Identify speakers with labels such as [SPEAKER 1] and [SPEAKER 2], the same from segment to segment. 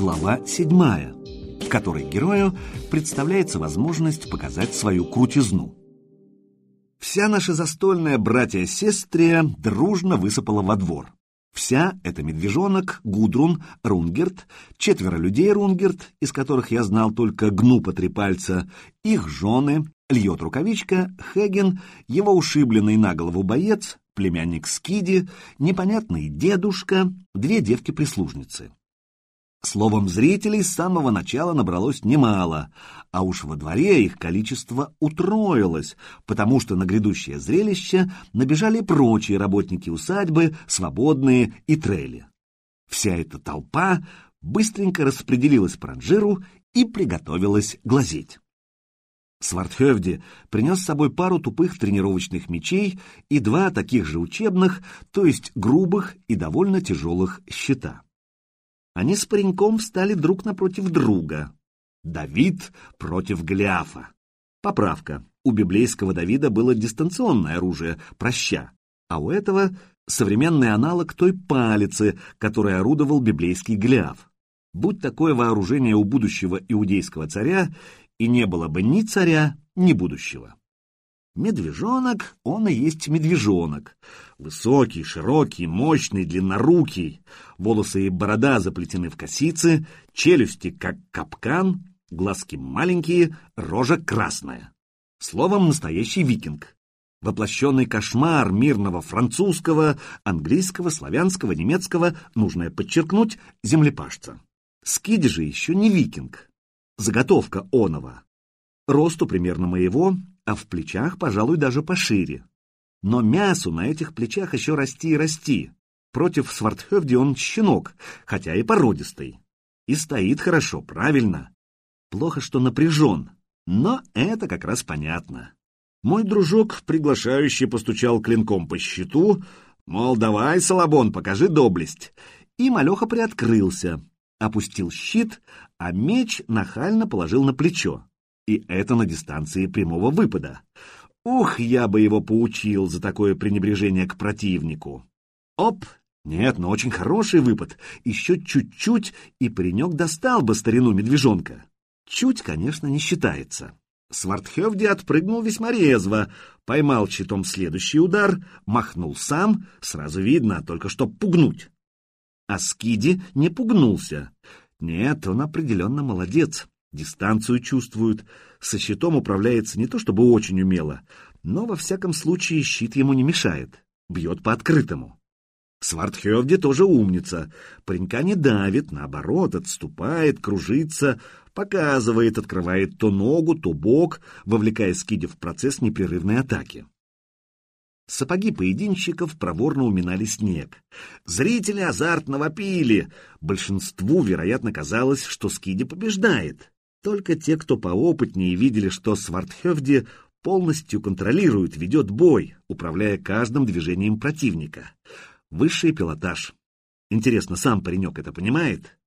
[SPEAKER 1] глава 7, в которой герою представляется возможность показать свою крутизну. Вся наша застольная братья-сестрия дружно высыпала во двор. Вся — это медвежонок, Гудрун, Рунгерт, четверо людей Рунгерт, из которых я знал только Гну по три пальца, их жены, Льет Рукавичка, Хеген, его ушибленный на голову боец, племянник Скиди, непонятный дедушка, две девки-прислужницы. Словом, зрителей с самого начала набралось немало, а уж во дворе их количество утроилось, потому что на грядущее зрелище набежали прочие работники усадьбы, свободные и трели. Вся эта толпа быстренько распределилась по ранжиру и приготовилась глазеть. Свартхевди принес с собой пару тупых тренировочных мечей и два таких же учебных, то есть грубых и довольно тяжелых щита. Они с пареньком встали друг напротив друга. Давид против Голиафа. Поправка. У библейского Давида было дистанционное оружие, проща, а у этого современный аналог той палицы, которой орудовал библейский Голиаф. Будь такое вооружение у будущего иудейского царя, и не было бы ни царя, ни будущего. Медвежонок, он и есть медвежонок. Высокий, широкий, мощный, длиннорукий. Волосы и борода заплетены в косицы, челюсти как капкан, глазки маленькие, рожа красная. Словом, настоящий викинг. Воплощенный кошмар мирного французского, английского, славянского, немецкого, нужно подчеркнуть, землепашца. Скиди же еще не викинг. Заготовка онова. Росту примерно моего, а в плечах, пожалуй, даже пошире. Но мясу на этих плечах еще расти и расти. Против Свартхевди он щенок, хотя и породистый. И стоит хорошо, правильно. Плохо, что напряжен, но это как раз понятно. Мой дружок, приглашающий, постучал клинком по щиту, мол, давай, Салабон, покажи доблесть. И малеха приоткрылся, опустил щит, а меч нахально положил на плечо и это на дистанции прямого выпада. Ух, я бы его поучил за такое пренебрежение к противнику. Оп! Нет, но очень хороший выпад. Еще чуть-чуть, и паренек достал бы старину медвежонка. Чуть, конечно, не считается. Свартхевди отпрыгнул весьма резво, поймал щитом следующий удар, махнул сам, сразу видно, только что пугнуть. А Скиди не пугнулся. Нет, он определенно молодец дистанцию чувствует, со щитом управляется не то чтобы очень умело, но во всяком случае щит ему не мешает, бьет по открытому. Свардхевде тоже умница, паренька не давит, наоборот, отступает, кружится, показывает, открывает то ногу, то бок, вовлекая Скиди в процесс непрерывной атаки. Сапоги поединщиков проворно уминали снег. Зрители азартно вопили. Большинству, вероятно, казалось, что Скиди побеждает. Только те, кто поопытнее, видели, что Свартхевди полностью контролирует, ведет бой, управляя каждым движением противника. Высший пилотаж. Интересно, сам паренек это понимает?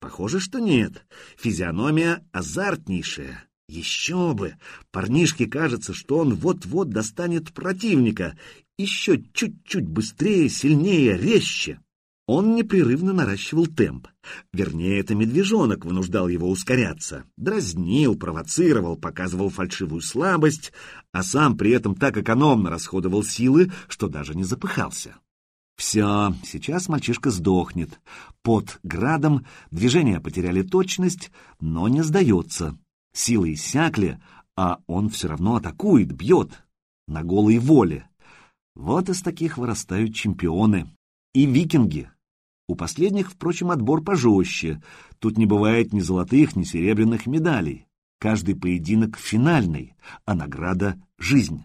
[SPEAKER 1] Похоже, что нет. Физиономия азартнейшая. Еще бы! Парнишке кажется, что он вот-вот достанет противника. Еще чуть-чуть быстрее, сильнее, резче. Он непрерывно наращивал темп. Вернее, это медвежонок вынуждал его ускоряться. Дразнил, провоцировал, показывал фальшивую слабость, а сам при этом так экономно расходовал силы, что даже не запыхался. Все, сейчас мальчишка сдохнет. Под градом движения потеряли точность, но не сдается. Силы иссякли, а он все равно атакует, бьет. На голой воле. Вот из таких вырастают чемпионы. И викинги. У последних, впрочем, отбор пожестче. Тут не бывает ни золотых, ни серебряных медалей. Каждый поединок финальный, а награда — жизнь.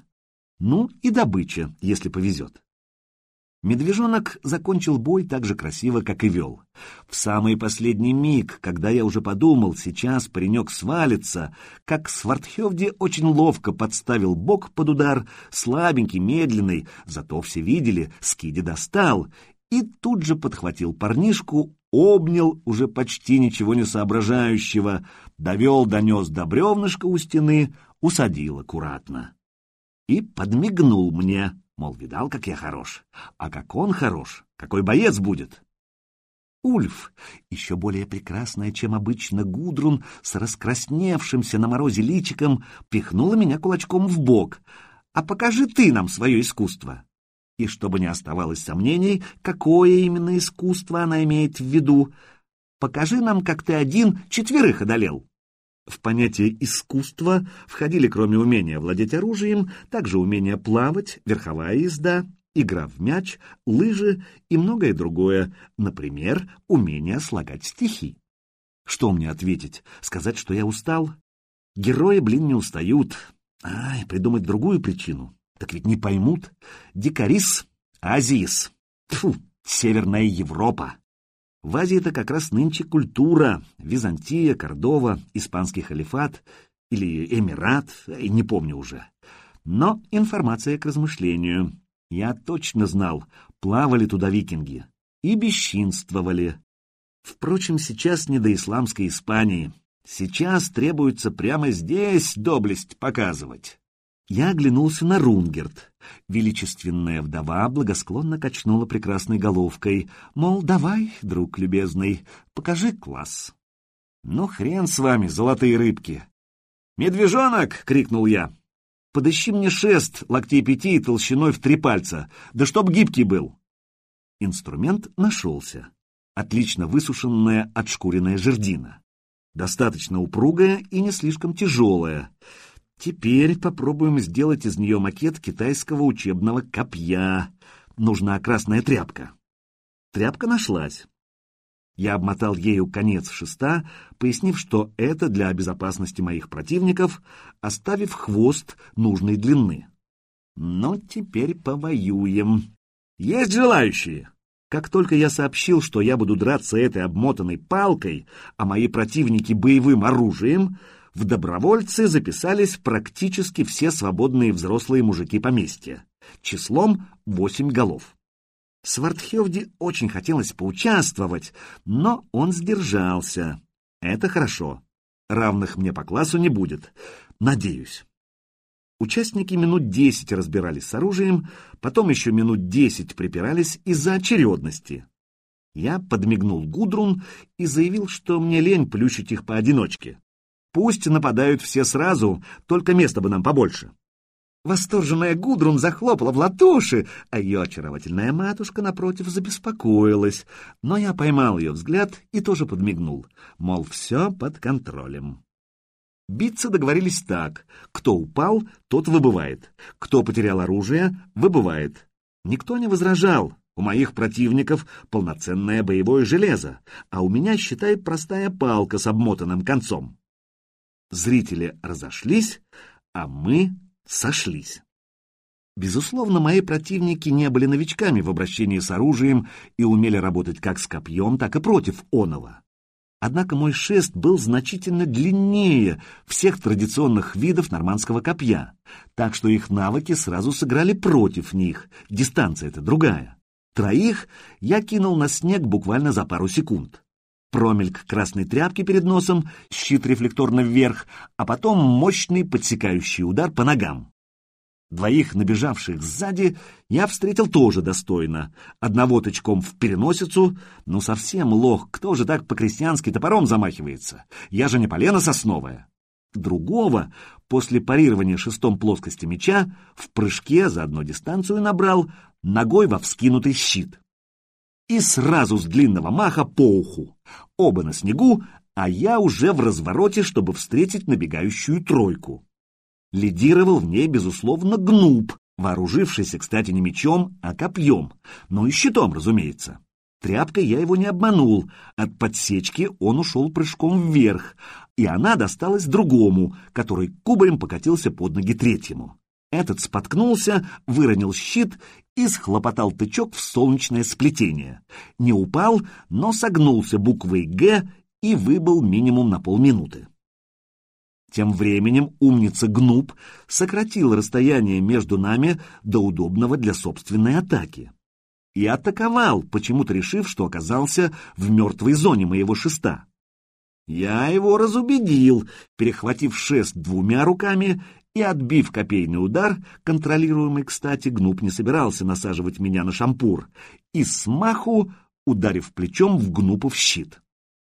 [SPEAKER 1] Ну и добыча, если повезет. Медвежонок закончил бой так же красиво, как и вел. В самый последний миг, когда я уже подумал, сейчас паренек свалится, как Свартхевди очень ловко подставил бок под удар, слабенький, медленный, зато все видели, Скиди достал, и тут же подхватил парнишку, обнял уже почти ничего не соображающего, довел, донес до бревнышка у стены, усадил аккуратно. И подмигнул мне, мол, видал, как я хорош, а как он хорош, какой боец будет. Ульф, еще более прекрасная, чем обычно Гудрун, с раскрасневшимся на морозе личиком, пихнула меня кулачком в бок. «А покажи ты нам свое искусство!» И чтобы не оставалось сомнений, какое именно искусство она имеет в виду, покажи нам, как ты один четверых одолел. В понятие искусства входили, кроме умения владеть оружием, также умение плавать, верховая езда, игра в мяч, лыжи и многое другое, например, умение слагать стихи. Что мне ответить? Сказать, что я устал? Герои, блин, не устают. Ай, придумать другую причину. Так ведь не поймут. Дикарис, Азис. Тьфу, Северная Европа. В Азии это как раз нынче культура. Византия, Кордова, Испанский халифат или Эмират, не помню уже. Но информация к размышлению. Я точно знал, плавали туда викинги и бесчинствовали. Впрочем, сейчас не до исламской Испании. Сейчас требуется прямо здесь доблесть показывать. Я оглянулся на Рунгерт. Величественная вдова благосклонно качнула прекрасной головкой, мол, давай, друг любезный, покажи класс. Ну, хрен с вами, золотые рыбки. «Медвежонок!» — крикнул я. Подыщи мне шест локтей пяти толщиной в три пальца, да чтоб гибкий был. Инструмент нашелся. Отлично высушенная отшкуренная жердина. Достаточно упругая и не слишком тяжелая. Теперь попробуем сделать из нее макет китайского учебного копья. Нужна красная тряпка. Тряпка нашлась. Я обмотал ею конец шеста, пояснив, что это для безопасности моих противников, оставив хвост нужной длины. Но теперь повоюем. Есть желающие? Как только я сообщил, что я буду драться этой обмотанной палкой, а мои противники боевым оружием, в добровольцы записались практически все свободные взрослые мужики поместья, числом восемь голов. Свардхевде очень хотелось поучаствовать, но он сдержался. Это хорошо. Равных мне по классу не будет. Надеюсь. Участники минут десять разбирались с оружием, потом еще минут десять припирались из-за очередности. Я подмигнул Гудрун и заявил, что мне лень плющить их поодиночке. Пусть нападают все сразу, только места бы нам побольше. Восторженная Гудрун захлопала в ладоши, а ее очаровательная матушка, напротив, забеспокоилась. Но я поймал ее взгляд и тоже подмигнул, мол, все под контролем. Биться договорились так. Кто упал, тот выбывает. Кто потерял оружие, выбывает. Никто не возражал. У моих противников полноценное боевое железо, а у меня, считай, простая палка с обмотанным концом. Зрители разошлись, а мы сошлись. Безусловно, мои противники не были новичками в обращении с оружием и умели работать как с копьем, так и против оного. Однако мой шест был значительно длиннее всех традиционных видов нормандского копья, так что их навыки сразу сыграли против них, дистанция-то другая. Троих я кинул на снег буквально за пару секунд. Промельк красной тряпки перед носом, щит рефлекторно вверх, а потом мощный подсекающий удар по ногам. Двоих набежавших сзади я встретил тоже достойно. Одного тычком в переносицу, ну совсем лох, кто же так по-крестьянски топором замахивается? Я же не полено сосновая. Другого, после парирования шестом плоскости меча, в прыжке за одну дистанцию набрал ногой во вскинутый щит. И сразу с длинного маха по уху. Оба на снегу, а я уже в развороте, чтобы встретить набегающую тройку. Лидировал в ней, безусловно, гнуб, вооружившийся, кстати, не мечом, а копьем, но и щитом, разумеется. Тряпкой я его не обманул, от подсечки он ушел прыжком вверх, и она досталась другому, который кубарем покатился под ноги третьему. Этот споткнулся, выронил щит и схлопотал тычок в солнечное сплетение. Не упал, но согнулся буквой «Г» и выбыл минимум на полминуты. Тем временем умница Гнуб сократил расстояние между нами до удобного для собственной атаки. И атаковал, почему-то решив, что оказался в мертвой зоне моего шеста. Я его разубедил, перехватив шест двумя руками и отбив копейный удар, контролируемый, кстати, Гнуб не собирался насаживать меня на шампур, и смаху ударив плечом в Гнупов щит.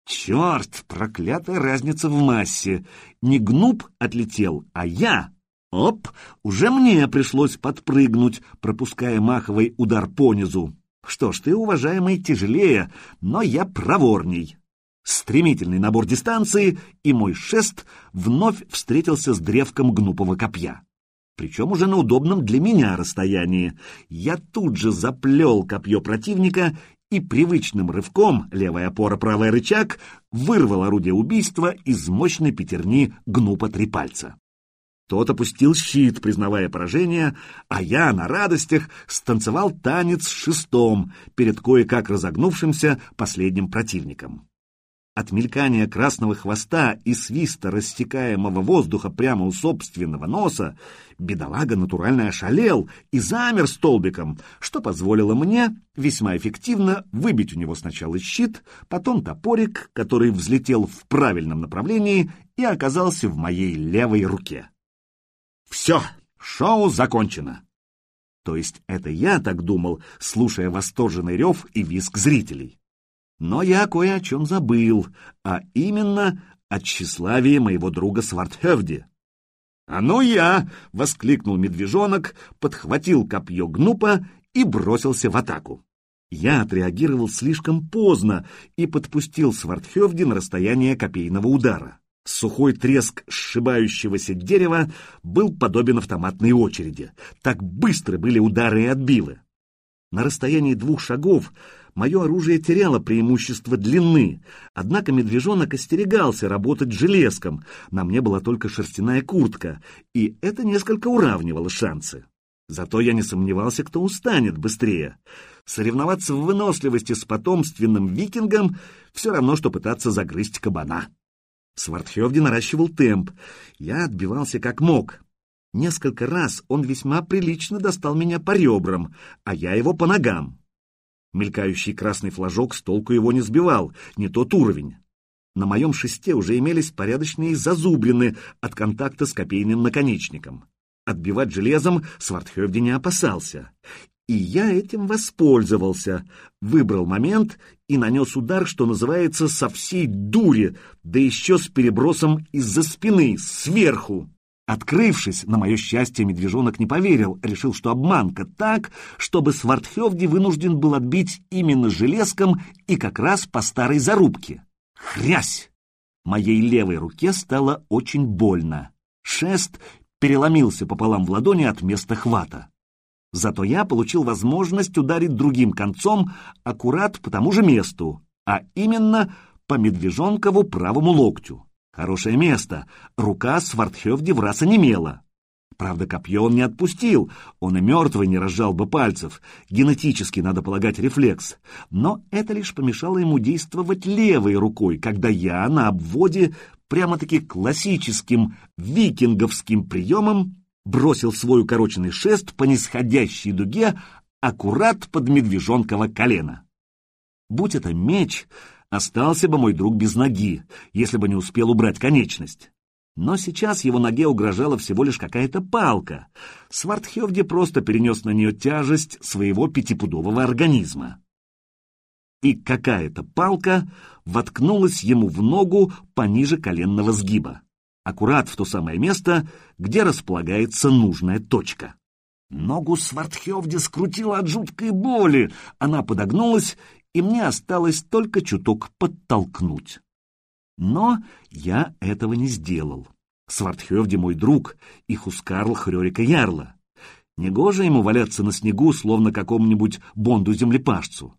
[SPEAKER 1] Черт, проклятая разница в массе. Не Гнуп отлетел, а я. Оп, уже мне пришлось подпрыгнуть, пропуская маховый удар понизу. Что ж, ты, уважаемый, тяжелее, но я проворней. Стремительный набор дистанции, и мой шест вновь встретился с древком гнупого копья. Причем уже на удобном для меня расстоянии. Я тут же заплел копье противника и привычным рывком, левая опора, правый рычаг, вырвал орудие убийства из мощной пятерни гнупа три пальца. Тот опустил щит, признавая поражение, а я на радостях станцевал танец с шестом перед кое-как разогнувшимся последним противником. От мелькания красного хвоста и свиста растекаемого воздуха прямо у собственного носа бедолага натурально ошалел и замер столбиком, что позволило мне весьма эффективно выбить у него сначала щит, потом топорик, который взлетел в правильном направлении и оказался в моей левой руке. Все, шоу закончено. То есть это я так думал, слушая восторженный рев и визг зрителей. Но я кое о чем забыл, а именно о тщеславии моего друга Свартхевди. «А ну я!» — воскликнул медвежонок, подхватил копье гнупа и бросился в атаку. Я отреагировал слишком поздно и подпустил Свартхевди на расстояние копейного удара. Сухой треск сшибающегося дерева был подобен автоматной очереди. Так быстро были удары и отбивы. На расстоянии двух шагов мое оружие теряло преимущество длины, однако медвежонок остерегался работать железком, на мне была только шерстяная куртка, и это несколько уравнивало шансы. Зато я не сомневался, кто устанет быстрее. Соревноваться в выносливости с потомственным викингом все равно, что пытаться загрызть кабана. Свардхевди наращивал темп. Я отбивался как мог. Несколько раз он весьма прилично достал меня по ребрам, а я его по ногам. Мелькающий красный флажок с толку его не сбивал, не тот уровень. На моем шесте уже имелись порядочные зазубрины от контакта с копейным наконечником. Отбивать железом Свардхевди не опасался. И я этим воспользовался, выбрал момент и нанес удар, что называется, со всей дури, да еще с перебросом из-за спины, сверху. Открывшись, на мое счастье, медвежонок не поверил, решил, что обманка так, чтобы Свардхевди вынужден был отбить именно железком и как раз по старой зарубке. Хрясь! Моей левой руке стало очень больно. Шест переломился пополам в ладони от места хвата. Зато я получил возможность ударить другим концом аккурат по тому же месту, а именно по медвежонкову правому локтю. Хорошее место. Рука Свардхевди в раз онемела. Правда, копье он не отпустил, он и мертвый не разжал бы пальцев. Генетически, надо полагать, рефлекс. Но это лишь помешало ему действовать левой рукой, когда я на обводе прямо-таки классическим викинговским приемом бросил свой укороченный шест по нисходящей дуге аккурат под медвежонково колено. Будь это меч, остался бы мой друг без ноги, если бы не успел убрать конечность. Но сейчас его ноге угрожала всего лишь какая-то палка. Свартхевди просто перенес на нее тяжесть своего пятипудового организма. И какая-то палка воткнулась ему в ногу пониже коленного сгиба аккурат в то самое место, где располагается нужная точка. Ногу Свартхевди скрутила от жуткой боли, она подогнулась, и мне осталось только чуток подтолкнуть. Но я этого не сделал. Свартхевди мой друг и Хускарл Хрёрика Ярла. Негоже ему валяться на снегу, словно какому-нибудь бонду-землепашцу.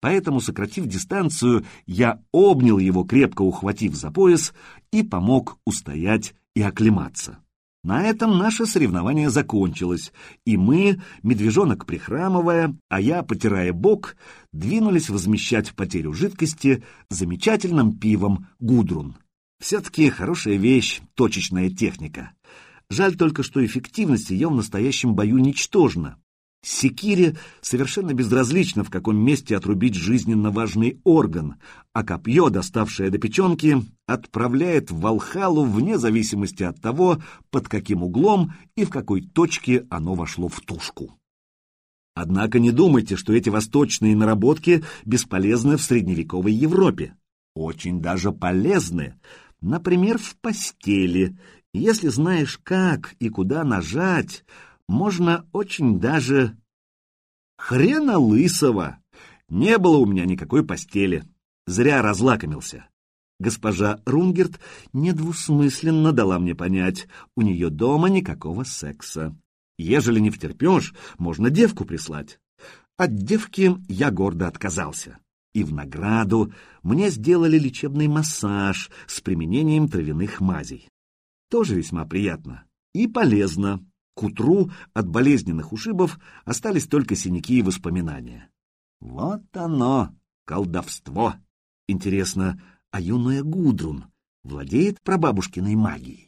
[SPEAKER 1] Поэтому, сократив дистанцию, я обнял его, крепко ухватив за пояс, и помог устоять и оклематься. На этом наше соревнование закончилось, и мы, медвежонок прихрамывая, а я, потирая бок, двинулись возмещать потерю жидкости замечательным пивом «Гудрун». Все-таки хорошая вещь, точечная техника. Жаль только, что эффективность ее в настоящем бою ничтожна. Секире совершенно безразлично, в каком месте отрубить жизненно важный орган, а копье, доставшее до печенки, отправляет в Валхалу вне зависимости от того, под каким углом и в какой точке оно вошло в тушку. Однако не думайте, что эти восточные наработки бесполезны в средневековой Европе. Очень даже полезны. Например, в постели. Если знаешь, как и куда нажать, можно очень даже... Хрена лысого! Не было у меня никакой постели. Зря разлакомился. Госпожа Рунгерт недвусмысленно дала мне понять, у нее дома никакого секса. Ежели не втерпешь, можно девку прислать. От девки я гордо отказался. И в награду мне сделали лечебный массаж с применением травяных мазей. Тоже весьма приятно и полезно. К утру от болезненных ушибов остались только синяки и воспоминания. Вот оно, колдовство. Интересно, а юная Гудрун владеет прабабушкиной магией?